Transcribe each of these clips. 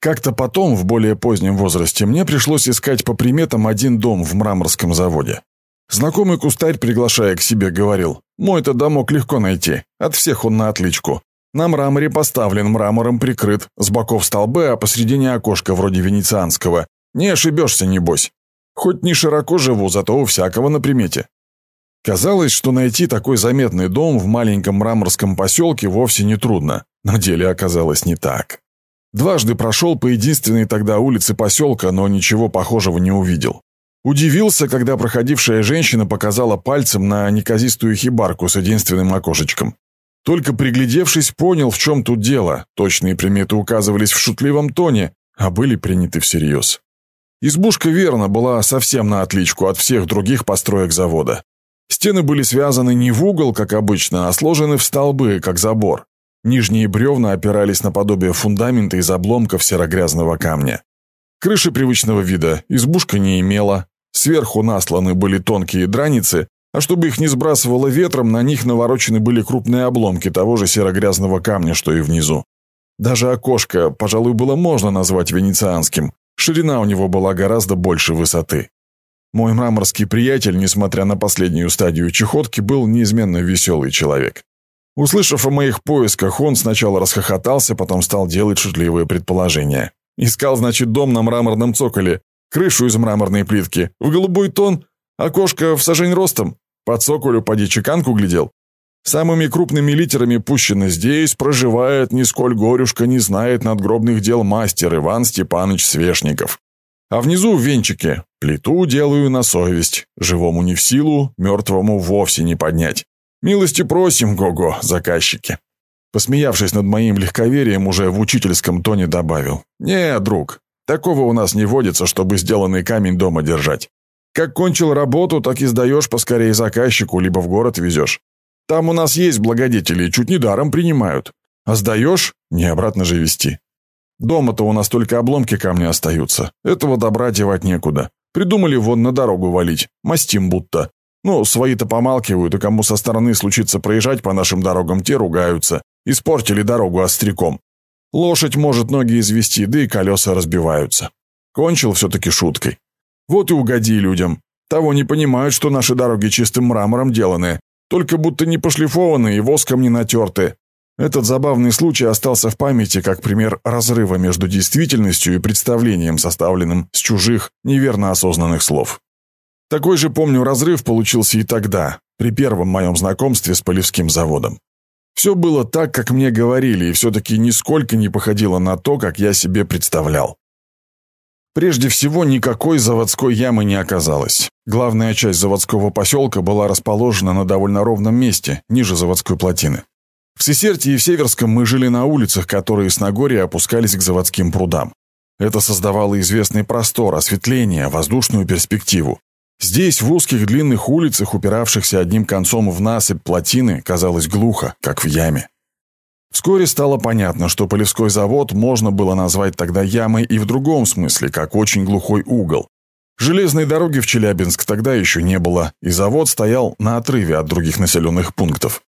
Как-то потом, в более позднем возрасте, мне пришлось искать по приметам один дом в мраморском заводе. Знакомый кустарь, приглашая к себе, говорил, «Мой-то домок легко найти, от всех он на отличку. На мраморе поставлен, мрамором прикрыт, с боков столбы, а посредине окошко вроде венецианского. Не ошибешься, небось. Хоть не широко живу, зато у всякого на примете». Казалось, что найти такой заметный дом в маленьком мраморском поселке вовсе не трудно. На деле оказалось не так. Дважды прошел по единственной тогда улице поселка, но ничего похожего не увидел. Удивился, когда проходившая женщина показала пальцем на неказистую хибарку с единственным окошечком. Только приглядевшись, понял, в чем тут дело. Точные приметы указывались в шутливом тоне, а были приняты всерьез. Избушка, верно, была совсем на отличку от всех других построек завода. Стены были связаны не в угол, как обычно, а сложены в столбы, как забор. Нижние бревна опирались на подобие фундамента из обломков серогрязного камня. Крыши привычного вида избушка не имела. Сверху насланы были тонкие драницы, а чтобы их не сбрасывало ветром, на них наворочены были крупные обломки того же серогрязного камня, что и внизу. Даже окошко, пожалуй, было можно назвать венецианским. Ширина у него была гораздо больше высоты. Мой мраморский приятель, несмотря на последнюю стадию чехотки, был неизменно веселый человек. Услышав о моих поисках, он сначала расхохотался, потом стал делать шутливые предположения. Искал, значит, дом на мраморном цоколе, крышу из мраморной плитки, в голубой тон, окошко в сажень ростом. По цоколю поди чеканку глядел. Самыми крупными литерами пущено здесь, проживает, нисколь горюшка не знает надгробных дел мастер Иван Степанович Свешников. А внизу в венчике «Плиту делаю на совесть, живому не в силу, мертвому вовсе не поднять». «Милости просим, Гого, заказчики». Посмеявшись над моим легковерием, уже в учительском тоне добавил. «Не, друг, такого у нас не водится, чтобы сделанный камень дома держать. Как кончил работу, так и сдаешь поскорее заказчику, либо в город везешь. Там у нас есть благодетели, чуть не даром принимают. А сдаешь – не обратно же везти. Дома-то у нас только обломки камня остаются. Этого добра девать некуда. Придумали вон на дорогу валить, мастим будто. Ну, свои-то помалкивают, и кому со стороны случится проезжать по нашим дорогам, те ругаются. Испортили дорогу остряком. Лошадь может ноги извести, да и колеса разбиваются. Кончил все-таки шуткой. Вот и угоди людям. Того не понимают, что наши дороги чистым мрамором деланы, только будто не пошлифованы и воском не натерты. Этот забавный случай остался в памяти как пример разрыва между действительностью и представлением, составленным с чужих, неверно осознанных слов. Такой же, помню, разрыв получился и тогда, при первом моем знакомстве с Полевским заводом. Все было так, как мне говорили, и все-таки нисколько не походило на то, как я себе представлял. Прежде всего, никакой заводской ямы не оказалось. Главная часть заводского поселка была расположена на довольно ровном месте, ниже заводской плотины. В Сесерте и в Северском мы жили на улицах, которые с Нагорья опускались к заводским прудам. Это создавало известный простор, осветление, воздушную перспективу. Здесь, в узких длинных улицах, упиравшихся одним концом в насыпь плотины, казалось глухо, как в яме. Вскоре стало понятно, что Полевской завод можно было назвать тогда ямой и в другом смысле, как очень глухой угол. Железной дороги в Челябинск тогда еще не было, и завод стоял на отрыве от других населенных пунктов.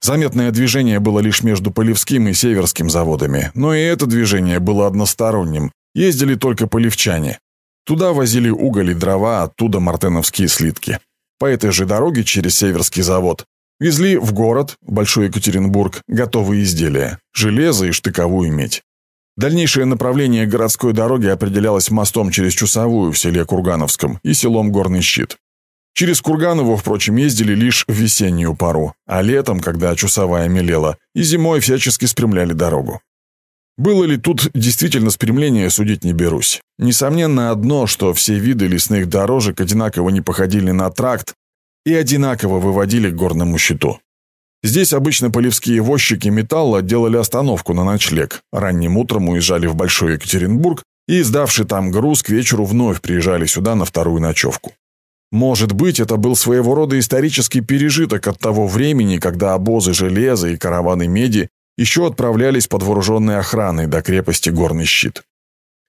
Заметное движение было лишь между Полевским и Северским заводами, но и это движение было односторонним, ездили только полевчане. Туда возили уголь и дрова, оттуда мартеновские слитки. По этой же дороге через Северский завод везли в город, Большой Екатеринбург, готовые изделия, железо и штыковую медь. Дальнейшее направление городской дороги определялось мостом через Чусовую в селе Кургановском и селом Горный Щит. Через Курганову, впрочем, ездили лишь в весеннюю пару, а летом, когда Чусовая мелела, и зимой всячески спрямляли дорогу. Было ли тут действительно спрямление, судить не берусь. Несомненно одно, что все виды лесных дорожек одинаково не походили на тракт и одинаково выводили к горному щиту. Здесь обычно полевские возчики металла делали остановку на ночлег, ранним утром уезжали в Большой Екатеринбург и, сдавший там груз, к вечеру вновь приезжали сюда на вторую ночевку. Может быть, это был своего рода исторический пережиток от того времени, когда обозы железа и караваны меди еще отправлялись под вооруженной охраной до крепости Горный щит.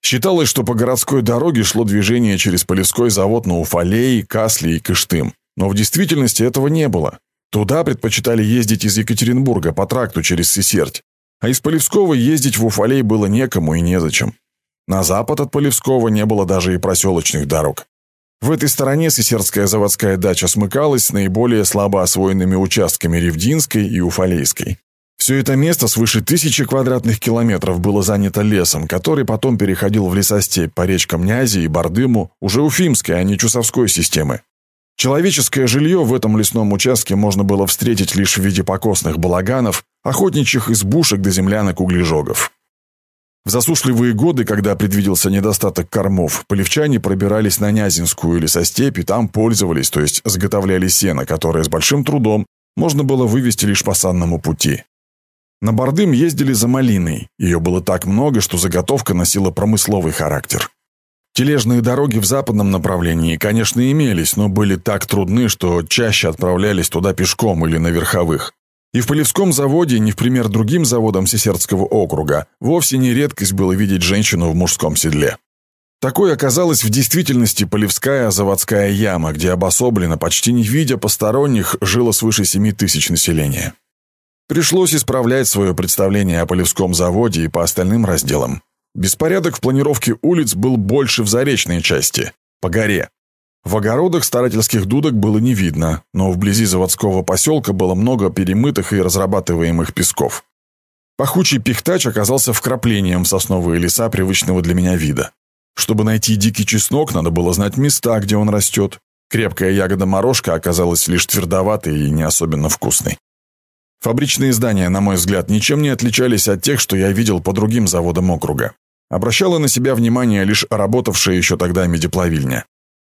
Считалось, что по городской дороге шло движение через полевской завод на Уфалей, Касли и Кыштым. Но в действительности этого не было. Туда предпочитали ездить из Екатеринбурга по тракту через Сесерть. А из Полевского ездить в Уфалей было некому и незачем. На запад от Полевского не было даже и проселочных дорог. В этой стороне Сесердская заводская дача смыкалась с наиболее слабо освоенными участками Ревдинской и Уфалейской. Все это место свыше тысячи квадратных километров было занято лесом, который потом переходил в лесостепь по речкам Нязи и Бардыму, уже Уфимской, а не Чусовской системы. Человеческое жилье в этом лесном участке можно было встретить лишь в виде покосных балаганов, охотничьих избушек до землянок углежогов. В засушливые годы, когда предвиделся недостаток кормов, полевчане пробирались на Нязинскую лесостепь и там пользовались, то есть заготовляли сено, которое с большим трудом можно было вывести лишь по санному пути. На Бардым ездили за малиной, ее было так много, что заготовка носила промысловый характер. Тележные дороги в западном направлении, конечно, имелись, но были так трудны, что чаще отправлялись туда пешком или на верховых. И в Полевском заводе, не в пример другим заводам Сесердского округа, вовсе не редкость было видеть женщину в мужском седле. Такой оказалась в действительности Полевская заводская яма, где обособленно, почти не видя посторонних, жило свыше 7 тысяч населения. Пришлось исправлять свое представление о Полевском заводе и по остальным разделам. Беспорядок в планировке улиц был больше в заречной части, по горе. В огородах старательских дудок было не видно, но вблизи заводского поселка было много перемытых и разрабатываемых песков. Пахучий пихтач оказался вкраплением в сосновые леса привычного для меня вида. Чтобы найти дикий чеснок, надо было знать места, где он растет. Крепкая ягода-морожка оказалась лишь твердоватой и не особенно вкусной. Фабричные здания, на мой взгляд, ничем не отличались от тех, что я видел по другим заводам округа. Обращала на себя внимание лишь работавшая еще тогда медиплавильня.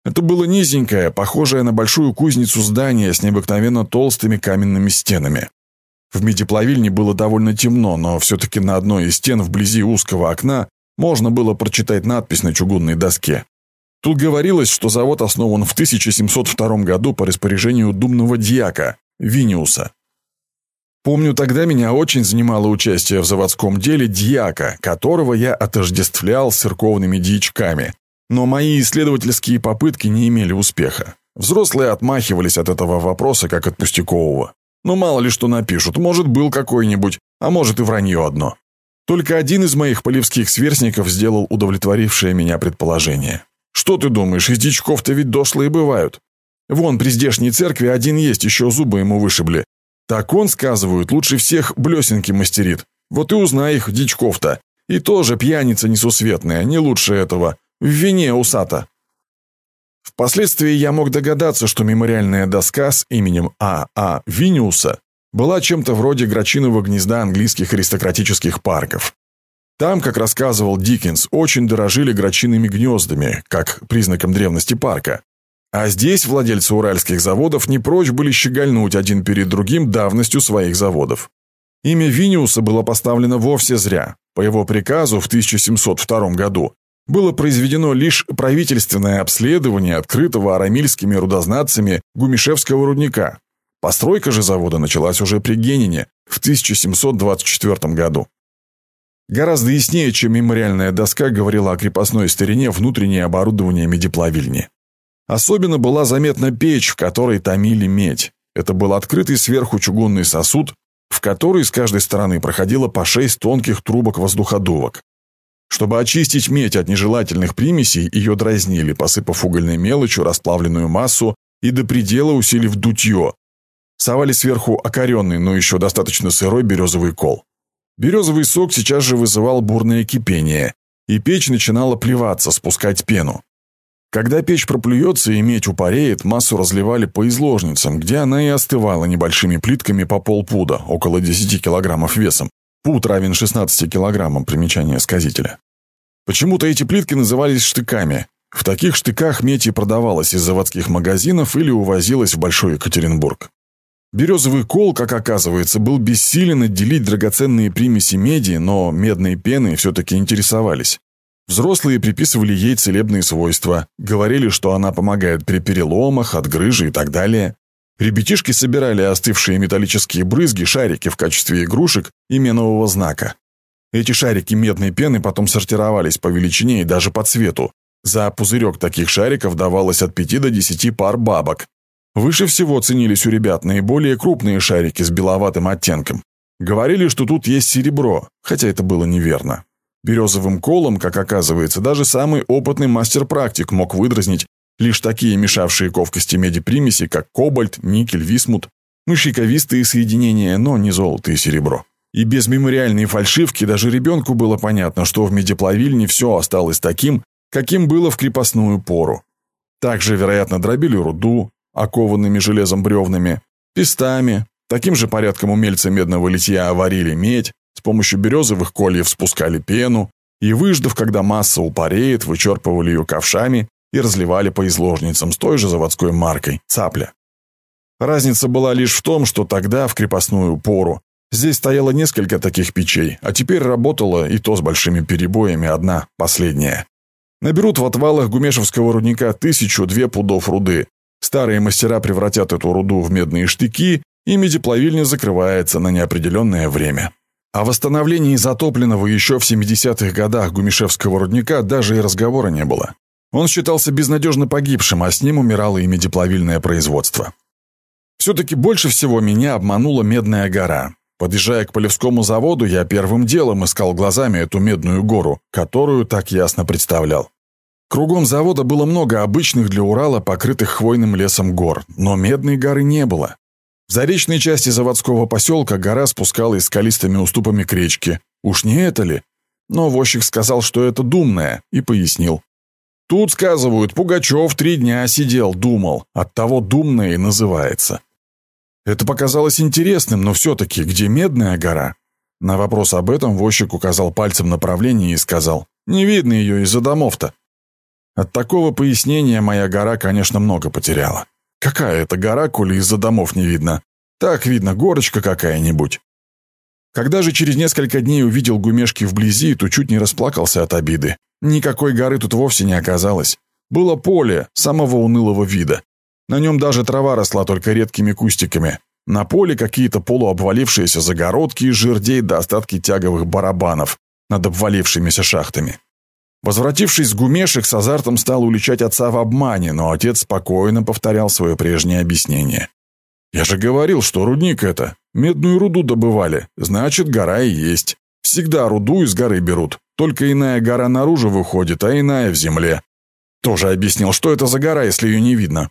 Это было низенькое, похожее на большую кузницу здание с необыкновенно толстыми каменными стенами. В медиплавильне было довольно темно, но все-таки на одной из стен вблизи узкого окна можно было прочитать надпись на чугунной доске. Тут говорилось, что завод основан в 1702 году по распоряжению думного дьяка, Виниуса. Помню, тогда меня очень занимало участие в заводском деле дьяка, которого я отождествлял с церковными дьячками. Но мои исследовательские попытки не имели успеха. Взрослые отмахивались от этого вопроса, как от пустякового. Ну, мало ли что напишут, может, был какой-нибудь, а может и вранье одно. Только один из моих полевских сверстников сделал удовлетворившее меня предположение. Что ты думаешь, из дичков-то ведь дошлые бывают. Вон, при здешней церкви один есть, еще зубы ему вышибли. Так он, сказывают, лучше всех блесенки мастерит. Вот и узнай их, дичков-то. И тоже пьяница несусветная, не лучше этого. В вине усата. Впоследствии я мог догадаться, что мемориальная доска с именем А. А. Виниуса была чем-то вроде грачиного гнезда английских аристократических парков. Там, как рассказывал Диккенс, очень дорожили грачиными гнездами, как признаком древности парка. А здесь владельцы уральских заводов не прочь были щегольнуть один перед другим давностью своих заводов. Имя Виниуса было поставлено вовсе зря. По его приказу в 1702 году было произведено лишь правительственное обследование открытого арамильскими рудознатцами Гумишевского рудника. Постройка же завода началась уже при Генине в 1724 году. Гораздо яснее, чем мемориальная доска говорила о крепостной старине внутреннее оборудование медиплавильни. Особенно была заметна печь, в которой томили медь. Это был открытый сверху чугунный сосуд, в который с каждой стороны проходило по шесть тонких трубок воздуходувок. Чтобы очистить медь от нежелательных примесей, ее дразнили, посыпав угольной мелочью расплавленную массу и до предела усилив дутье. Совали сверху окоренный, но еще достаточно сырой березовый кол. Березовый сок сейчас же вызывал бурное кипение, и печь начинала плеваться, спускать пену. Когда печь проплюется и медь упареет, массу разливали по изложницам, где она и остывала небольшими плитками по полпуда, около 10 килограммов весом. Пуд равен 16 килограммам, примечание сказителя. Почему-то эти плитки назывались штыками. В таких штыках медь и продавалась из заводских магазинов или увозилась в Большой Екатеринбург. Березовый кол, как оказывается, был бессилен отделить драгоценные примеси меди, но медные пены все-таки интересовались. Взрослые приписывали ей целебные свойства, говорили, что она помогает при переломах, отгрыже и так далее. Ребятишки собирали остывшие металлические брызги, шарики в качестве игрушек и менового знака. Эти шарики медной пены потом сортировались по величине и даже по цвету. За пузырек таких шариков давалось от 5 до 10 пар бабок. Выше всего ценились у ребят наиболее крупные шарики с беловатым оттенком. Говорили, что тут есть серебро, хотя это было неверно. Березовым колом, как оказывается, даже самый опытный мастер-практик мог выдразнить лишь такие мешавшие ковкости меди примеси, как кобальт, никель, висмут, мышьяковистые соединения, но не золото и серебро. И без мемориальной фальшивки даже ребенку было понятно, что в медиплавильне все осталось таким, каким было в крепостную пору. Также, вероятно, дробили руду, окованными железом бревнами, пестами, таким же порядком умельцы медного литья варили медь, с помощью березовых кольев спускали пену, и, выждав, когда масса упареет, вычерпывали ее ковшами и разливали по изложницам с той же заводской маркой – цапля. Разница была лишь в том, что тогда, в крепостную пору, здесь стояло несколько таких печей, а теперь работала и то с большими перебоями одна, последняя. Наберут в отвалах Гумешевского рудника тысячу-две пудов руды. Старые мастера превратят эту руду в медные штыки, и медиплавильня закрывается на неопределенное время. О восстановлении затопленного еще в 70-х годах Гумишевского рудника даже и разговора не было. Он считался безнадежно погибшим, а с ним умирало и медиплавильное производство. Все-таки больше всего меня обманула Медная гора. Подъезжая к Полевскому заводу, я первым делом искал глазами эту Медную гору, которую так ясно представлял. Кругом завода было много обычных для Урала покрытых хвойным лесом гор, но Медной горы не было. В заречной части заводского поселка гора спускалась скалистыми уступами к речке. Уж не это ли? Но возчик сказал, что это думная, и пояснил. Тут, сказывают, Пугачев три дня сидел, думал. Оттого думная и называется. Это показалось интересным, но все-таки где Медная гора? На вопрос об этом возчик указал пальцем направление и сказал, не видно ее из-за домов-то. От такого пояснения моя гора, конечно, много потеряла. Какая это гора, коли из-за домов не видно? Так видно, горочка какая-нибудь. Когда же через несколько дней увидел гумешки вблизи, то чуть не расплакался от обиды. Никакой горы тут вовсе не оказалось. Было поле самого унылого вида. На нем даже трава росла только редкими кустиками. На поле какие-то полуобвалившиеся загородки из жердей до остатки тяговых барабанов над обвалившимися шахтами. Возвратившись с гумешек, с азартом стал уличать отца в обмане, но отец спокойно повторял свое прежнее объяснение. «Я же говорил, что рудник это. Медную руду добывали. Значит, гора и есть. Всегда руду из горы берут. Только иная гора наружу выходит, а иная в земле. Тоже объяснил, что это за гора, если ее не видно.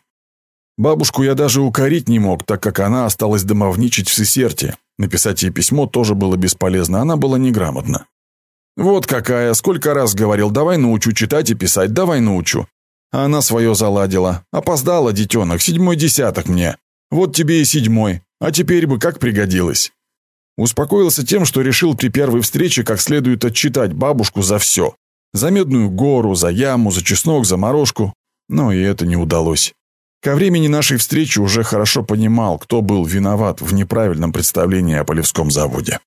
Бабушку я даже укорить не мог, так как она осталась домовничать в Сесерте. Написать ей письмо тоже было бесполезно, она была неграмотна. Вот какая, сколько раз говорил, давай научу читать и писать, давай научу. А она свое заладила. Опоздала, детенок, седьмой десяток мне. Вот тебе и седьмой. А теперь бы как пригодилось. Успокоился тем, что решил при первой встрече как следует отчитать бабушку за все. За медную гору, за яму, за чеснок, за морожку. Но и это не удалось. Ко времени нашей встречи уже хорошо понимал, кто был виноват в неправильном представлении о Полевском заводе.